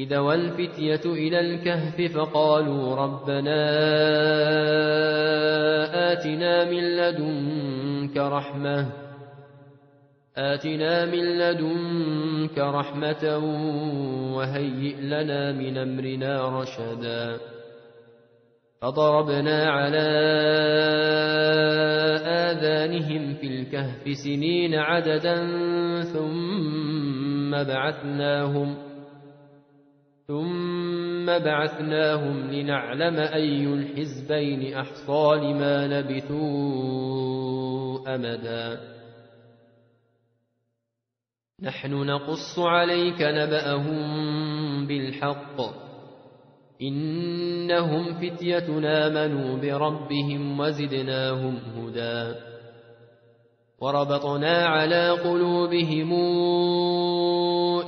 إذا والفتية إلى الكهف فقالوا ربنا آتنا من لدنك رحمة آتنا من لدنك رحمة وهيئ لنا من أمرنا رشدا. فضربنا على آذانهم في الكهف سنين عددا ثم بعثناهم ثم بعثناهم لنعلم أي الحزبين أحصى لما لبثوا أمدا نحن نقص عليك نبأهم بالحق إنهم فتية آمنوا بربهم وزدناهم هدى وربطنا على قلوبهم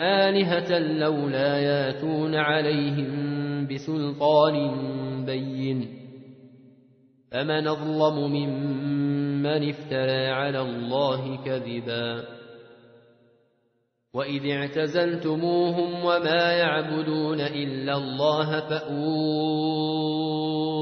آلهة لولا ياتون عليهم بسلطان بين. فمن أظلم ممن افترى على الله كذبا. وإذ اعتزلتموهم وما يعبدون إلا الله فأووا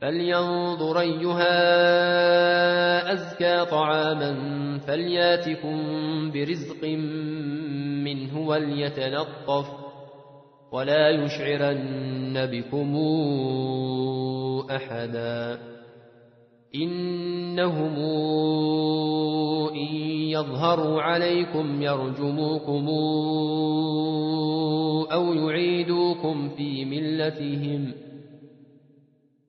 فلينظر أيها أزكى طعاما فلياتكم برزق منه وليتلطف ولا يشعرن بكم أحدا إنهم إن يظهروا عليكم يرجموكم أو يعيدوكم في ملتهم ۖ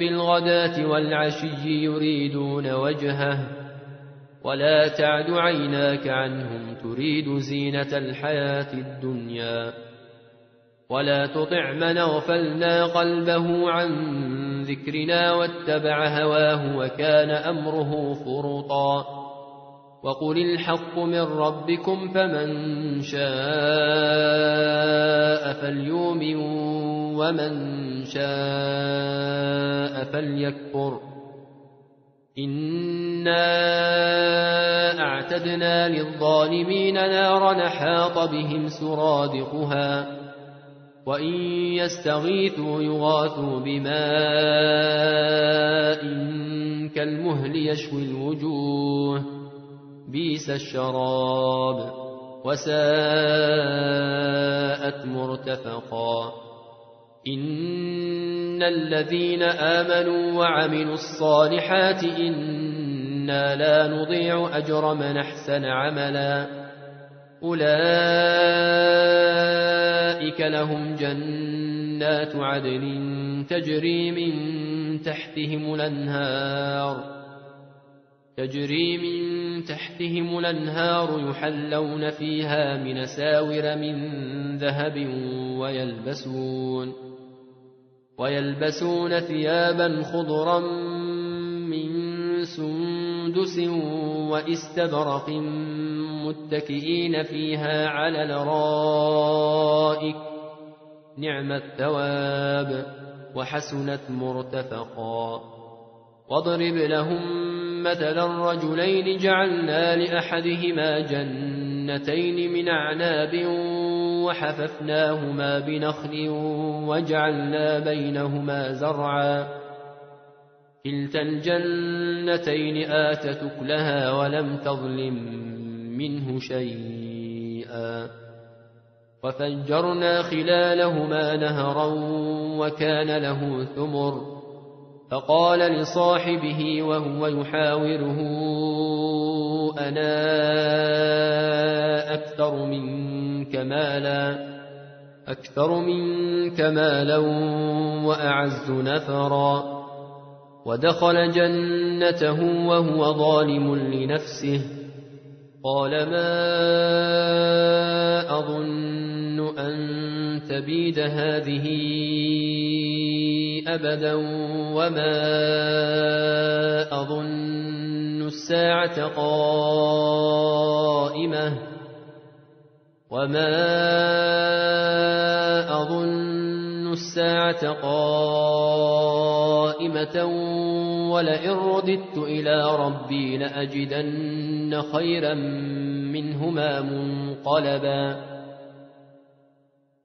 بالغداة والعشي يريدون وجهه ولا تعد عيناك عنهم تريد زينة الحياة الدنيا. ولا تطع من أغفلنا قلبه عن ذكرنا واتبع هواه وكان أمره فرطا. وقل الحق من ربكم فمن شاء فليؤمن ومن شاء فليكفر. إنا أعتدنا للظالمين نارا حاط بهم سرادقها وإن يستغيثوا يغاثوا بماء كالمهل يشوي الوجوه بيس الشراب وساءت مرتفقا. إن الذين آمنوا وعملوا الصالحات إنا لا نضيع أجر من أحسن عملا. أولئك لهم جنات عدن تجري من تحتهم الأنهار. تجري من تحتهم الأنهار يحلون فيها من ساور من ذهب ويلبسون ويلبسون ثيابا خضرا من سندس واستبرق متكئين فيها على الأرائك نعم الثواب وحسنت مرتفقا واضرب لهم مثلا الرجلين جعلنا لأحدهما جنتين من أعناب وحففناهما بنخل وجعلنا بينهما زرعا. كلتا الجنتين آتت أكلها ولم تظلم منه شيئا. وفجرنا خلالهما نهرا وكان له ثمر. فقال لصاحبه وهو يحاوره أنا أكثر منك مالا أكثر منك مالا وأعز نفرا. ودخل جنته وهو ظالم لنفسه. قال ما أظن أن تبيد هذه أبدا وما أظن الساعة قائمة وما أظن الساعة قائمة ولئن رددت إلى ربي لأجدن خيرا منهما منقلبا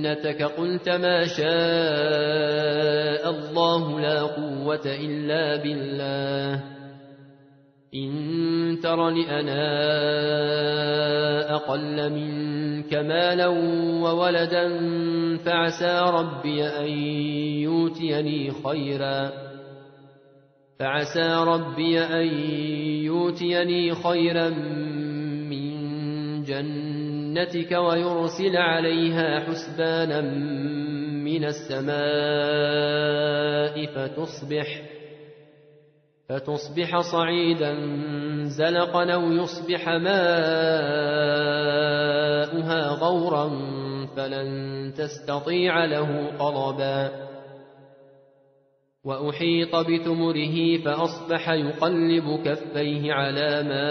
جنتك قلت ما شاء الله لا قوة إلا بالله. إن ترني أنا أقل منك مالا وولدا فعسى ربي أن يؤتيني خيرا. فعسى ربي أن يؤتيني خيرا من جنة جنتك ويرسل عليها حسبانا من السماء فتصبح فتصبح صعيدا زلقا أو يصبح ماؤها غورا فلن تستطيع له طلبا وأحيط بثمره فأصبح يقلب كفيه على ما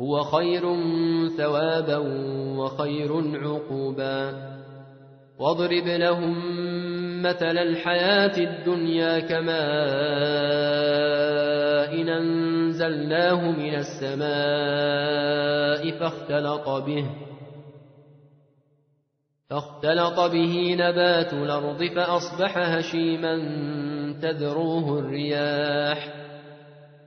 هو خير ثوابا وخير عقوبا. واضرب لهم مثل الحياة الدنيا كما إن أنزلناه من السماء فاختلط به فاختلط به نبات الأرض فأصبح هشيما تذروه الرياح.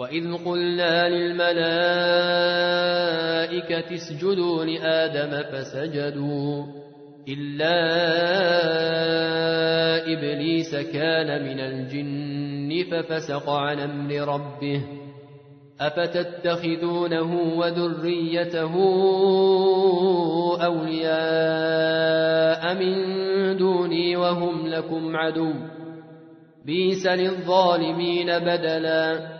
وإذ قلنا للملائكة اسجدوا لآدم فسجدوا إلا إبليس كان من الجن ففسق عن أمر ربه أفتتخذونه وذريته أولياء من دوني وهم لكم عدو بيس للظالمين بدلا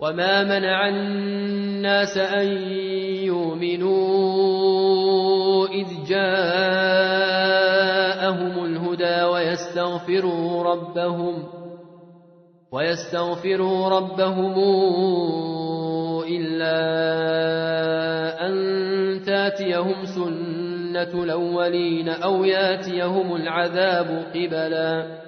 وما منع الناس أن يؤمنوا إذ جاءهم الهدى ويستغفروا ربهم ويستغفروا ربهم إلا أن تاتيهم سنة الأولين أو ياتيهم العذاب قبلا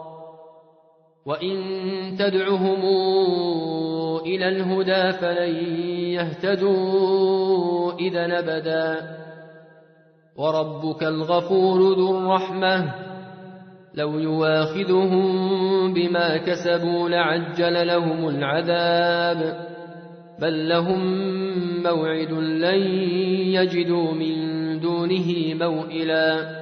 وإن تدعهم إلى الهدى فلن يهتدوا إذا نبدا وربك الغفور ذو الرحمة لو يواخذهم بما كسبوا لعجل لهم العذاب بل لهم موعد لن يجدوا من دونه موئلا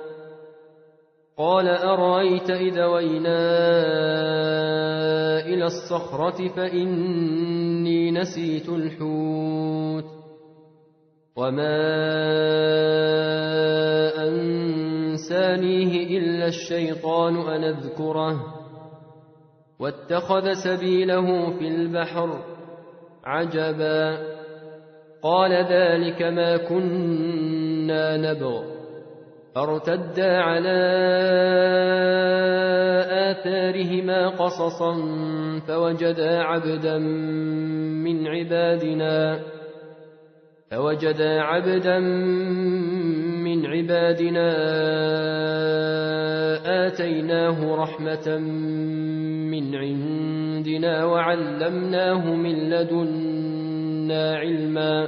قال أرأيت إذا وينا إلى الصخرة فإني نسيت الحوت وما أنسانيه إلا الشيطان أن أذكره واتخذ سبيله في البحر عجبا قال ذلك ما كنا نبغ فارتدا على آثارهما قصصا فوجدا عبدا من عبادنا فوجدا عبدا من عبادنا آتيناه رحمة من عندنا وعلمناه من لدنا علما.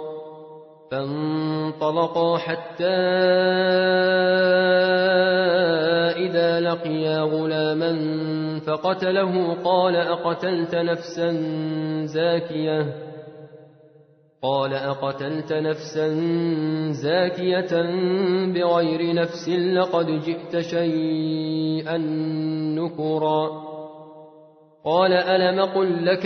فانطلقا حتى إذا لقيا غلاما فقتله قال أقتلت نفسا زاكية قال أقتلت نفسا زاكية بغير نفس لقد جئت شيئا نكرا قال ألم قل لك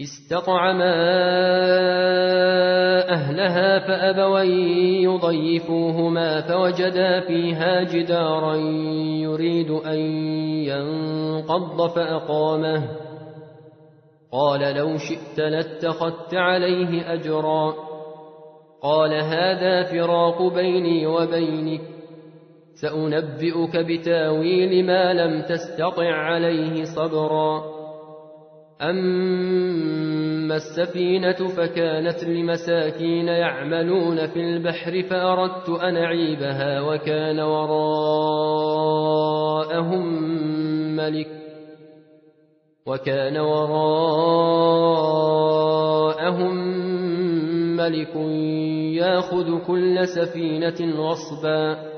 استطعما أهلها فأبوا يضيفوهما فوجدا فيها جدارا يريد أن ينقض فأقامه. قال لو شئت لاتخذت عليه أجرا. قال هذا فراق بيني وبينك. سأنبئك بتاويل ما لم تستطع عليه صبرا. أما السفينة فكانت لمساكين يعملون في البحر فأردت أن أعيبها وكان وراءهم ملك وكان وراءهم ملك ياخذ كل سفينة غصبا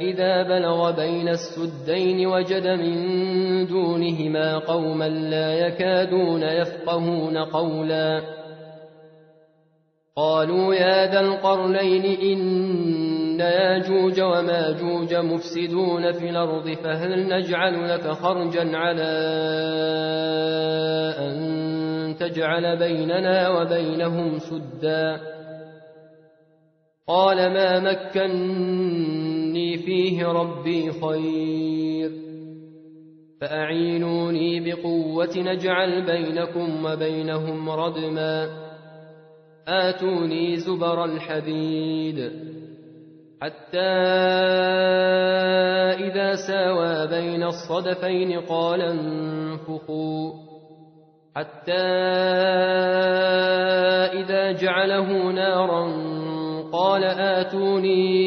إذا بلغ بين السدين وجد من دونهما قوما لا يكادون يفقهون قولا. قالوا يا ذا القرنين إن ياجوج وماجوج مفسدون في الأرض فهل نجعل لك خرجا على أن تجعل بيننا وبينهم سدا؟ قال ما مكني فيه ربي خير. فأعينوني بقوة نجعل بينكم وبينهم ردما. آتوني زبر الحديد. حتى إذا ساوى بين الصدفين قال انفخوا. حتى إذا جعله نارا قال آتوني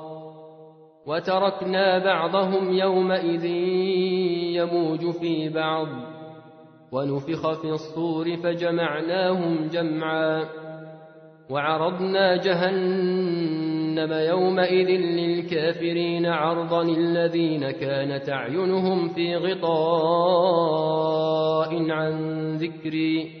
وتركنا بعضهم يومئذ يموج في بعض. ونفخ في الصور فجمعناهم جمعا. وعرضنا جهنم يومئذ للكافرين عرضا الذين كانت أعينهم في غطاء عن ذكري.